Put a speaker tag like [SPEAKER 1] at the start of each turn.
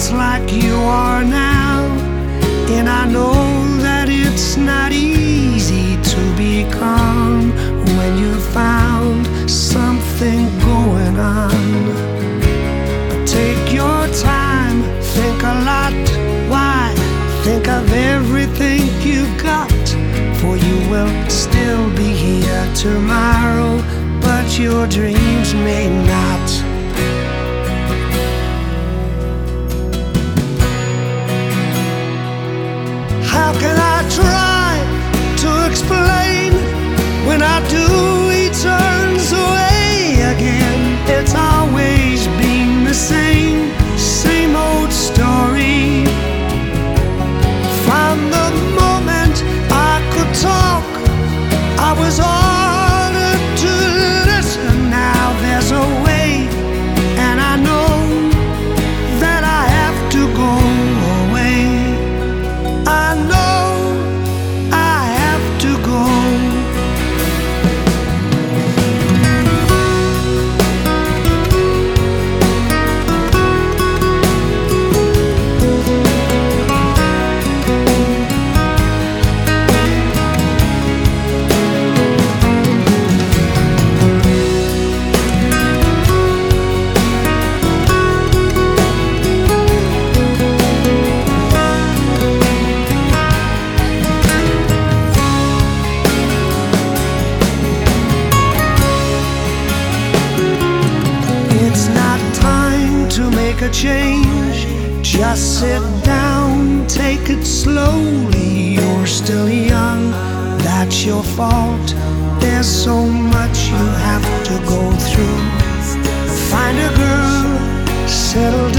[SPEAKER 1] Once like you are now, and I know that it's not easy to be calm when you found something going on. Take your time, think a lot. Why? Think of everything you've got, for you will still be here tomorrow, but your dreams may not. Make a change. Just sit down, take it slowly. You're still young, that's your fault. There's so much you have to go through. Find a girl, settle